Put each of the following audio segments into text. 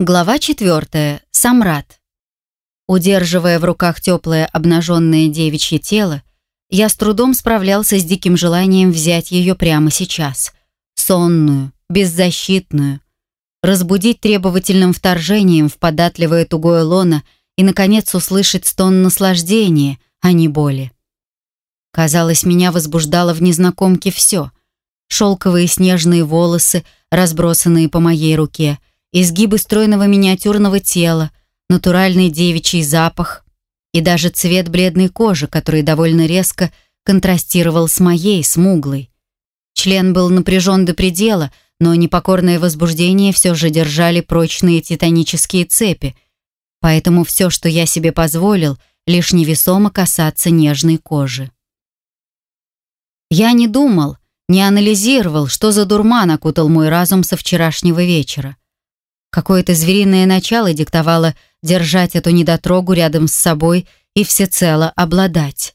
Глава четвертая. Самрат. Удерживая в руках теплое обнаженное девичье тело, я с трудом справлялся с диким желанием взять ее прямо сейчас. Сонную, беззащитную. Разбудить требовательным вторжением в податливое тугое лоно и, наконец, услышать стон наслаждения, а не боли. Казалось, меня возбуждало в незнакомке все. Шелковые снежные волосы, разбросанные по моей руке — изгибы стройного миниатюрного тела, натуральный девичий запах и даже цвет бледной кожи, который довольно резко контрастировал с моей, смуглой. Член был напряжен до предела, но непокорное возбуждение все же держали прочные титанические цепи, поэтому все, что я себе позволил, лишь невесомо касаться нежной кожи. Я не думал, не анализировал, что за дурман окутал мой разум со вчерашнего вечера. Какое-то звериное начало диктовало держать эту недотрогу рядом с собой и всецело обладать.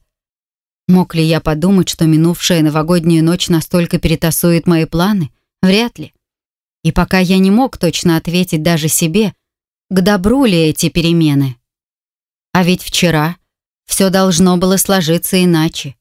Мог ли я подумать, что минувшая новогодняя ночь настолько перетасует мои планы? Вряд ли. И пока я не мог точно ответить даже себе, к добру ли эти перемены. А ведь вчера все должно было сложиться иначе.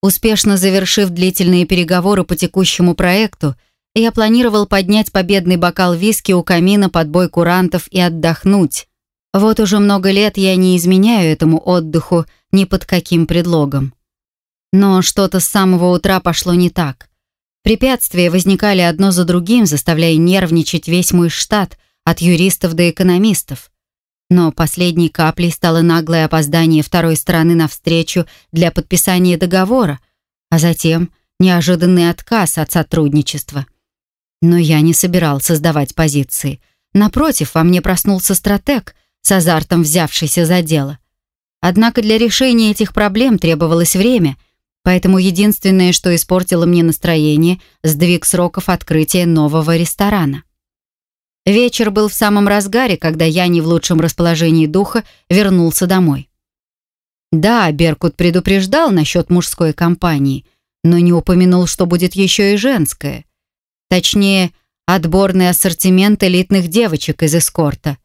Успешно завершив длительные переговоры по текущему проекту, я планировал поднять победный бокал виски у камина под бой курантов и отдохнуть. Вот уже много лет я не изменяю этому отдыху ни под каким предлогом. Но что-то с самого утра пошло не так. Препятствия возникали одно за другим, заставляя нервничать весь мой штат, от юристов до экономистов. Но последней каплей стало наглое опоздание второй стороны навстречу для подписания договора, а затем неожиданный отказ от сотрудничества. Но я не собирался сдавать позиции. Напротив, во мне проснулся стратег, с азартом взявшийся за дело. Однако для решения этих проблем требовалось время, поэтому единственное, что испортило мне настроение, сдвиг сроков открытия нового ресторана. Вечер был в самом разгаре, когда я не в лучшем расположении духа вернулся домой. Да, Беркут предупреждал насчет мужской компании, но не упомянул, что будет еще и женская. Точнее, отборный ассортимент элитных девочек из эскорта.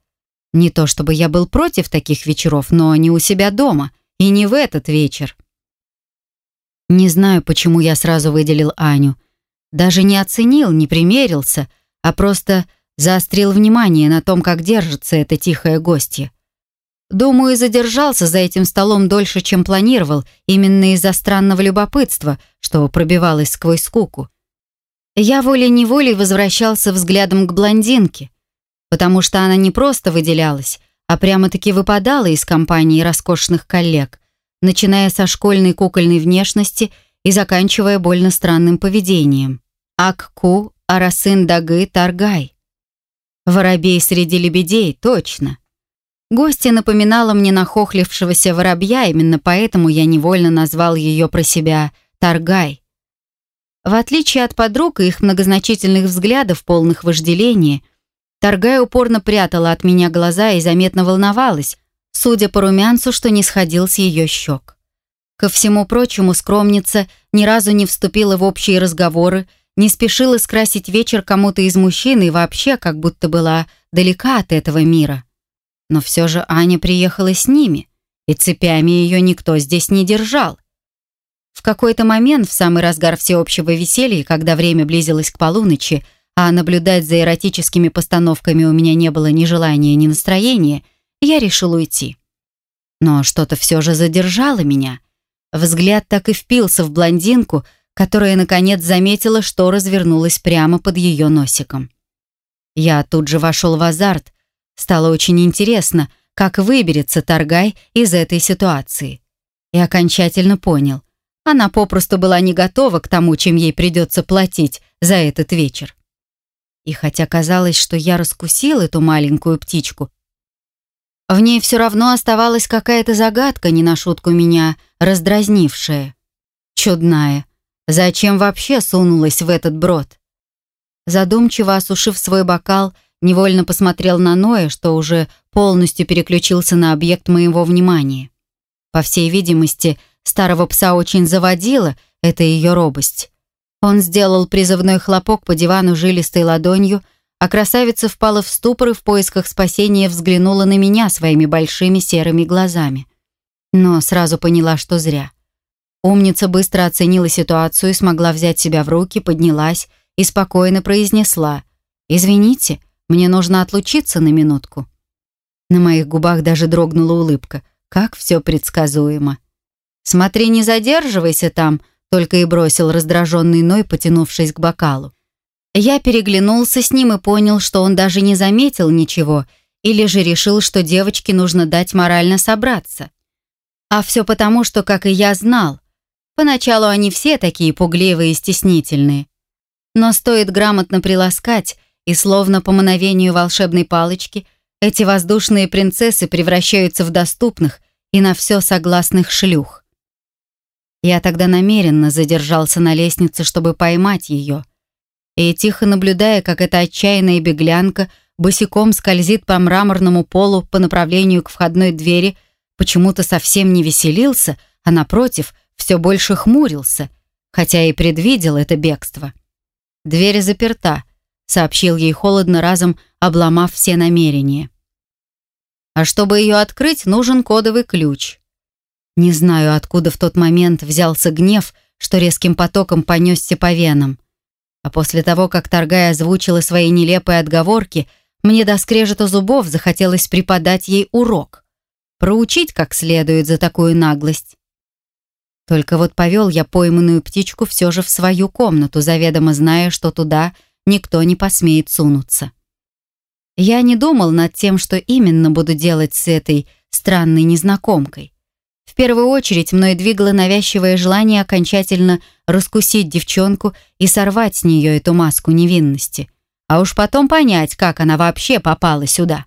Не то чтобы я был против таких вечеров, но не у себя дома, и не в этот вечер. Не знаю, почему я сразу выделил Аню. Даже не оценил, не примерился, а просто заострил внимание на том, как держится эта тихая гостья. Думаю, задержался за этим столом дольше, чем планировал, именно из-за странного любопытства, что пробивалось сквозь скуку. Я волей-неволей возвращался взглядом к блондинке, потому что она не просто выделялась, а прямо-таки выпадала из компании роскошных коллег, начиная со школьной кукольной внешности и заканчивая больно странным поведением. Акку Арасан Дагы Таргай. Воробей среди лебедей, точно. Гостья напоминала мне нахохлившегося воробья, именно поэтому я невольно назвал ее про себя Таргай. В отличие от подруг и их многозначительных взглядов, полных вожделения, Торгай упорно прятала от меня глаза и заметно волновалась, судя по румянцу, что не сходил с ее щек. Ко всему прочему, скромница ни разу не вступила в общие разговоры, не спешила скрасить вечер кому-то из мужчин и вообще как будто была далека от этого мира. Но все же Аня приехала с ними, и цепями ее никто здесь не держал. В какой-то момент, в самый разгар всеобщего веселья, когда время близилось к полуночи, а наблюдать за эротическими постановками у меня не было ни желания, ни настроения, я решил уйти. Но что-то все же задержало меня. Взгляд так и впился в блондинку, которая, наконец, заметила, что развернулась прямо под ее носиком. Я тут же вошел в азарт. Стало очень интересно, как выберется Таргай из этой ситуации. И окончательно понял, она попросту была не готова к тому, чем ей придется платить за этот вечер. И хотя казалось, что я раскусил эту маленькую птичку, в ней все равно оставалась какая-то загадка, не на шутку меня раздразнившая. Чудная. Зачем вообще сунулась в этот брод? Задумчиво осушив свой бокал, невольно посмотрел на Ноя, что уже полностью переключился на объект моего внимания. По всей видимости, Старого пса очень заводила эта ее робость. Он сделал призывной хлопок по дивану жилистой ладонью, а красавица впала в ступор и в поисках спасения взглянула на меня своими большими серыми глазами. Но сразу поняла, что зря. Умница быстро оценила ситуацию, смогла взять себя в руки, поднялась и спокойно произнесла «Извините, мне нужно отлучиться на минутку». На моих губах даже дрогнула улыбка. Как все предсказуемо. «Смотри, не задерживайся там», только и бросил раздраженный Ной, потянувшись к бокалу. Я переглянулся с ним и понял, что он даже не заметил ничего, или же решил, что девочке нужно дать морально собраться. А все потому, что, как и я, знал. Поначалу они все такие пугливые и стеснительные. Но стоит грамотно приласкать, и словно по мановению волшебной палочки, эти воздушные принцессы превращаются в доступных и на все согласных шлюх. Я тогда намеренно задержался на лестнице, чтобы поймать ее. И тихо наблюдая, как эта отчаянная беглянка босиком скользит по мраморному полу по направлению к входной двери, почему-то совсем не веселился, а напротив, все больше хмурился, хотя и предвидел это бегство. «Дверь заперта», — сообщил ей холодно, разом обломав все намерения. «А чтобы ее открыть, нужен кодовый ключ». Не знаю, откуда в тот момент взялся гнев, что резким потоком понесся по венам. А после того, как Торгай озвучила свои нелепые отговорки, мне до скрежета зубов захотелось преподать ей урок. Проучить как следует за такую наглость. Только вот повел я пойманную птичку все же в свою комнату, заведомо зная, что туда никто не посмеет сунуться. Я не думал над тем, что именно буду делать с этой странной незнакомкой. Первую очередь мной двигало навязчивое желание окончательно раскусить девчонку и сорвать с нее эту маску невинности, а уж потом понять, как она вообще попала сюда.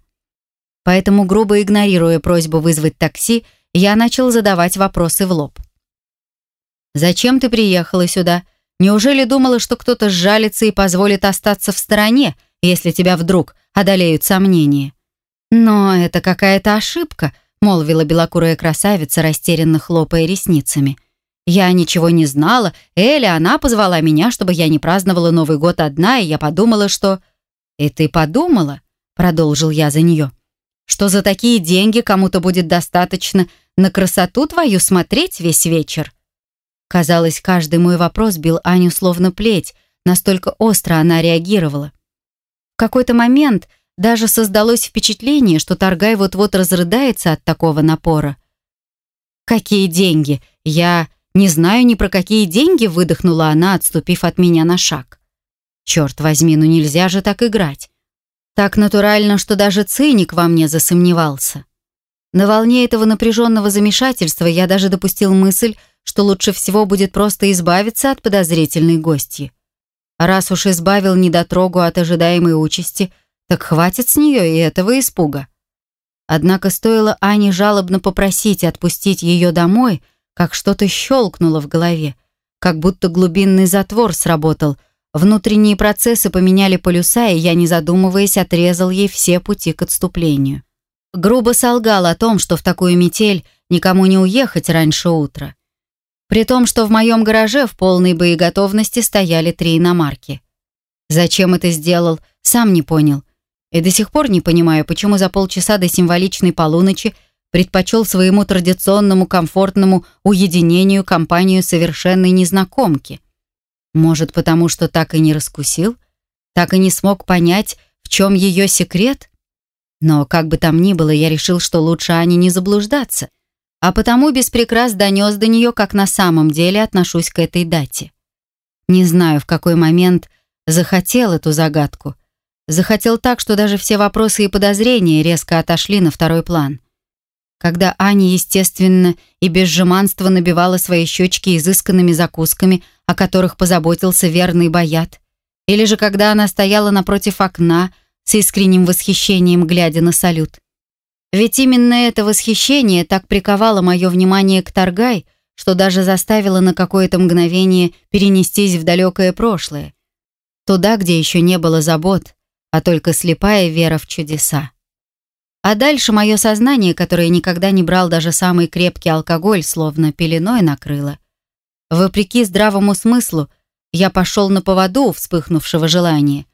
Поэтому, грубо игнорируя просьбу вызвать такси, я начал задавать вопросы в лоб. «Зачем ты приехала сюда? Неужели думала, что кто-то сжалится и позволит остаться в стороне, если тебя вдруг одолеют сомнения? Но это какая-то ошибка», молвила белокурая красавица, растерянно хлопая ресницами. «Я ничего не знала. Эля, она позвала меня, чтобы я не праздновала Новый год одна, и я подумала, что...» «И ты подумала?» — продолжил я за нее. «Что за такие деньги кому-то будет достаточно на красоту твою смотреть весь вечер?» Казалось, каждый мой вопрос бил Аню словно плеть, настолько остро она реагировала. В какой-то момент даже создалось впечатление, что Таргай вот-вот разрыдается от такого напора. «Какие деньги? Я не знаю ни про какие деньги», выдохнула она, отступив от меня на шаг. «Черт возьми, ну нельзя же так играть. Так натурально, что даже циник во мне засомневался». На волне этого напряженного замешательства я даже допустил мысль, что лучше всего будет просто избавиться от подозрительной гости. Раз уж избавил недотрогу от ожидаемой участи, так хватит с нее и этого испуга. Однако стоило Ане жалобно попросить отпустить ее домой, как что-то щелкнуло в голове, как будто глубинный затвор сработал, внутренние процессы поменяли полюса, и я, не задумываясь, отрезал ей все пути к отступлению. Грубо солгал о том, что в такую метель никому не уехать раньше утра. При том, что в моем гараже в полной боеготовности стояли три иномарки. Зачем это сделал, сам не понял, и до сих пор не понимаю, почему за полчаса до символичной полуночи предпочел своему традиционному комфортному уединению компанию совершенной незнакомки. Может, потому что так и не раскусил? Так и не смог понять, в чем ее секрет? Но как бы там ни было, я решил, что лучше Ане не заблуждаться, а потому без прикрас донес до нее, как на самом деле отношусь к этой дате. Не знаю, в какой момент захотел эту загадку, Захотел так, что даже все вопросы и подозрения резко отошли на второй план. Когда Аня, естественно, и без жеманства набивала свои щечки изысканными закусками, о которых позаботился верный боят, или же когда она стояла напротив окна с искренним восхищением, глядя на салют. Ведь именно это восхищение так приковало мое внимание к Таргай, что даже заставило на какое-то мгновение перенестись в далекое прошлое. Туда, где еще не было забот, а только слепая вера в чудеса. А дальше мое сознание, которое никогда не брал даже самый крепкий алкоголь, словно пеленой накрыло. Вопреки здравому смыслу, я пошел на поводу вспыхнувшего желания.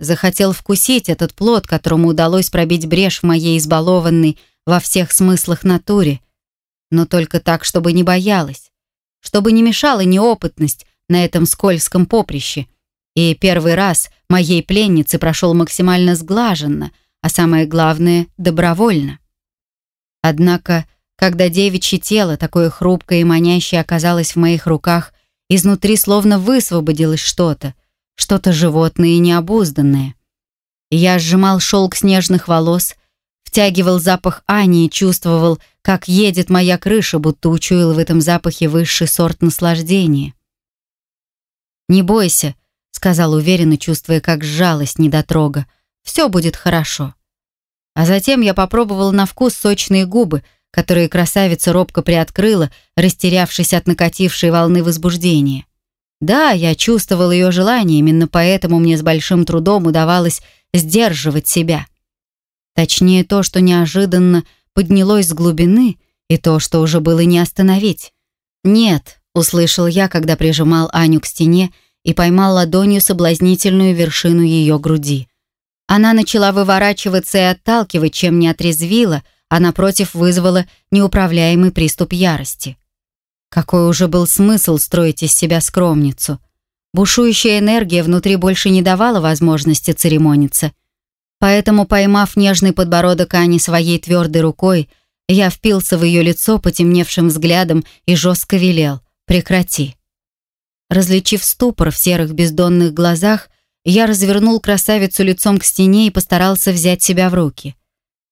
Захотел вкусить этот плод, которому удалось пробить брешь в моей избалованной во всех смыслах натуре. Но только так, чтобы не боялась. Чтобы не мешала неопытность на этом скользком поприще. И первый раз моей пленнице прошел максимально сглаженно, а самое главное — добровольно. Однако, когда девичье тело, такое хрупкое и манящее, оказалось в моих руках, изнутри словно высвободилось что-то — что-то животное и необузданное. Я сжимал шелк снежных волос, втягивал запах Ани и чувствовал, как едет моя крыша, будто учуял в этом запахе высший сорт наслаждения. «Не бойся», — сказал уверенно, чувствуя, как сжалась недотрога. «Все будет хорошо». А затем я попробовал на вкус сочные губы, которые красавица робко приоткрыла, растерявшись от накатившей волны возбуждения. Да, я чувствовал ее желание, именно поэтому мне с большим трудом удавалось сдерживать себя. Точнее, то, что неожиданно поднялось с глубины, и то, что уже было не остановить. «Нет», — услышал я, когда прижимал Аню к стене и поймал ладонью соблазнительную вершину ее груди. Она начала выворачиваться и отталкивать, чем не отрезвила, а напротив вызвала неуправляемый приступ ярости. Какой уже был смысл строить из себя скромницу? Бушующая энергия внутри больше не давала возможности церемониться. Поэтому, поймав нежный подбородок Ани своей твердой рукой, я впился в ее лицо потемневшим взглядом и жестко велел «Прекрати». Различив ступор в серых бездонных глазах, я развернул красавицу лицом к стене и постарался взять себя в руки.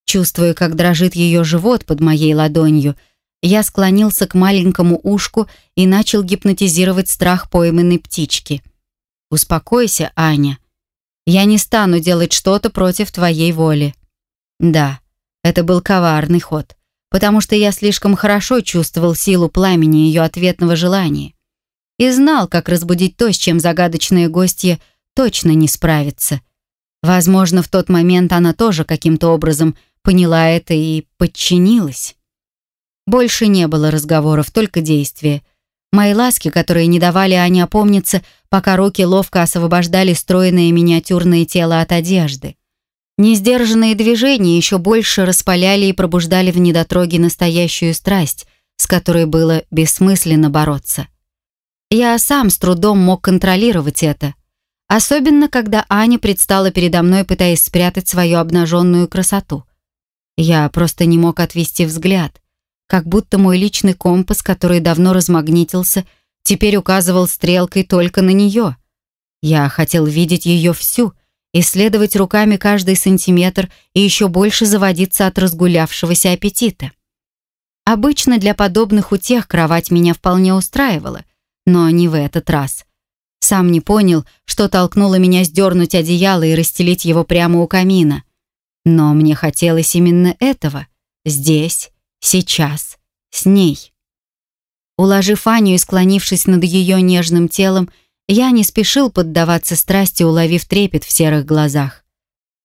Чувствуя, как дрожит ее живот под моей ладонью, я склонился к маленькому ушку и начал гипнотизировать страх пойманной птички. «Успокойся, Аня. Я не стану делать что-то против твоей воли». Да, это был коварный ход, потому что я слишком хорошо чувствовал силу пламени ее ответного желания и знал, как разбудить то, с чем загадочная гостья точно не справится. Возможно, в тот момент она тоже каким-то образом поняла это и подчинилась. Больше не было разговоров, только действия. Мои ласки, которые не давали Ане опомниться, пока руки ловко освобождали стройное миниатюрное тело от одежды. Несдержанные движения еще больше распаляли и пробуждали в недотроге настоящую страсть, с которой было бессмысленно бороться. Я сам с трудом мог контролировать это, особенно когда Аня предстала передо мной, пытаясь спрятать свою обнаженную красоту. Я просто не мог отвести взгляд, как будто мой личный компас, который давно размагнитился, теперь указывал стрелкой только на нее. Я хотел видеть ее всю, исследовать руками каждый сантиметр и еще больше заводиться от разгулявшегося аппетита. Обычно для подобных утех кровать меня вполне устраивала, но не в этот раз. Сам не понял, что толкнуло меня сдернуть одеяло и расстелить его прямо у камина. Но мне хотелось именно этого, здесь Сейчас. С ней. Уложив Аню и склонившись над ее нежным телом, я не спешил поддаваться страсти, уловив трепет в серых глазах.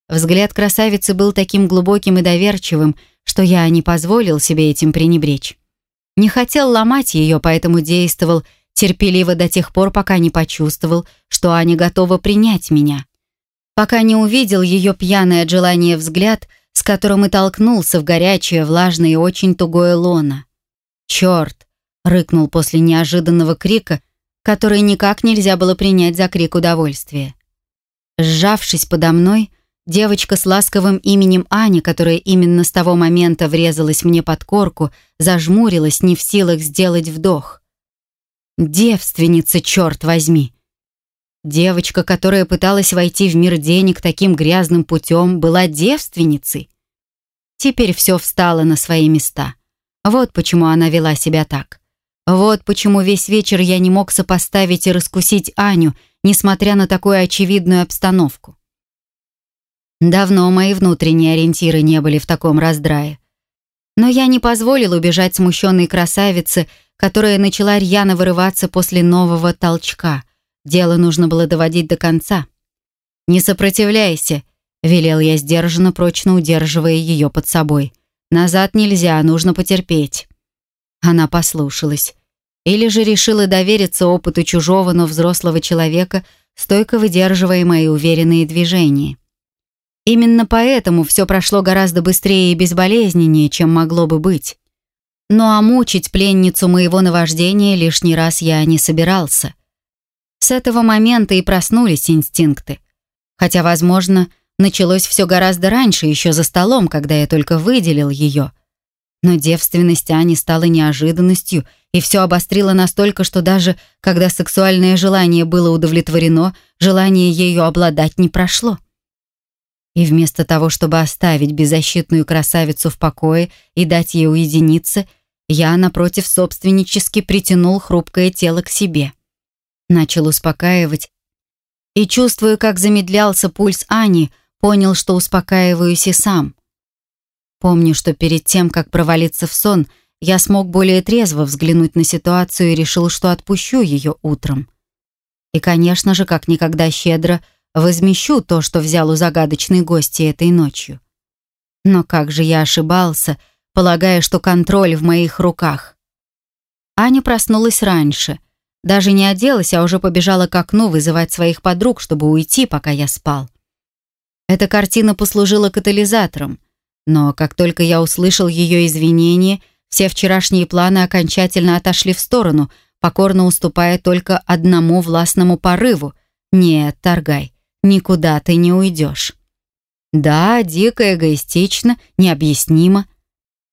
Взгляд красавицы был таким глубоким и доверчивым, что я не позволил себе этим пренебречь. Не хотел ломать ее, поэтому действовал терпеливо до тех пор, пока не почувствовал, что Аня готова принять меня. Пока не увидел ее пьяное от желания взгляд — с которым и толкнулся в горячее, влажное и очень тугое лоно. «Черт!» — рыкнул после неожиданного крика, который никак нельзя было принять за крик удовольствия. Сжавшись подо мной, девочка с ласковым именем Аня, которая именно с того момента врезалась мне под корку, зажмурилась, не в силах сделать вдох. «Девственница, черт возьми!» Девочка, которая пыталась войти в мир денег таким грязным путем, была девственницей. Теперь все встало на свои места. Вот почему она вела себя так. Вот почему весь вечер я не мог сопоставить и раскусить Аню, несмотря на такую очевидную обстановку. Давно мои внутренние ориентиры не были в таком раздрае. Но я не позволил убежать смущенной красавице, которая начала рьяно вырываться после нового толчка — Дело нужно было доводить до конца. «Не сопротивляйся», — велел я сдержанно, прочно удерживая ее под собой. «Назад нельзя, нужно потерпеть». Она послушалась. Или же решила довериться опыту чужого, но взрослого человека стойко выдерживая мои уверенные движения. Именно поэтому все прошло гораздо быстрее и безболезненнее, чем могло бы быть. Ну а мучить пленницу моего наваждения лишний раз я не собирался. С этого момента и проснулись инстинкты. Хотя, возможно, началось все гораздо раньше, еще за столом, когда я только выделил ее. Но девственность Ани стала неожиданностью, и все обострило настолько, что даже когда сексуальное желание было удовлетворено, желание ею обладать не прошло. И вместо того, чтобы оставить беззащитную красавицу в покое и дать ей уединиться, я, напротив, собственнически притянул хрупкое тело к себе. Начал успокаивать, и, чувствуя, как замедлялся пульс Ани, понял, что успокаиваюсь и сам. Помню, что перед тем, как провалиться в сон, я смог более трезво взглянуть на ситуацию и решил, что отпущу ее утром. И, конечно же, как никогда щедро возмещу то, что взял у загадочной гости этой ночью. Но как же я ошибался, полагая, что контроль в моих руках. Аня проснулась раньше. Даже не оделась, а уже побежала к окну вызывать своих подруг, чтобы уйти, пока я спал. Эта картина послужила катализатором. Но как только я услышал ее извинения, все вчерашние планы окончательно отошли в сторону, покорно уступая только одному властному порыву. «Нет, Торгай, никуда ты не уйдешь». Да, дико эгоистично, необъяснимо,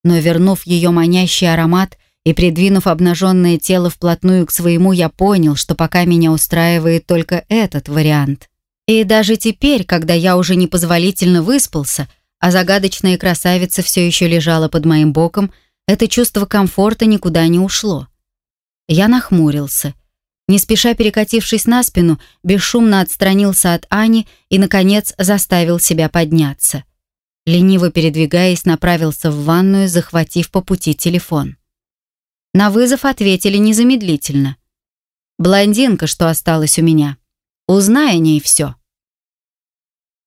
но вернув ее манящий аромат и придвинув обнаженное тело вплотную к своему, я понял, что пока меня устраивает только этот вариант. И даже теперь, когда я уже непозволительно выспался, а загадочная красавица все еще лежала под моим боком, это чувство комфорта никуда не ушло. Я нахмурился. Не спеша перекатившись на спину, бесшумно отстранился от Ани и, наконец, заставил себя подняться лениво передвигаясь, направился в ванную, захватив по пути телефон. На вызов ответили незамедлительно. «Блондинка, что осталась у меня. Узнай о ней все».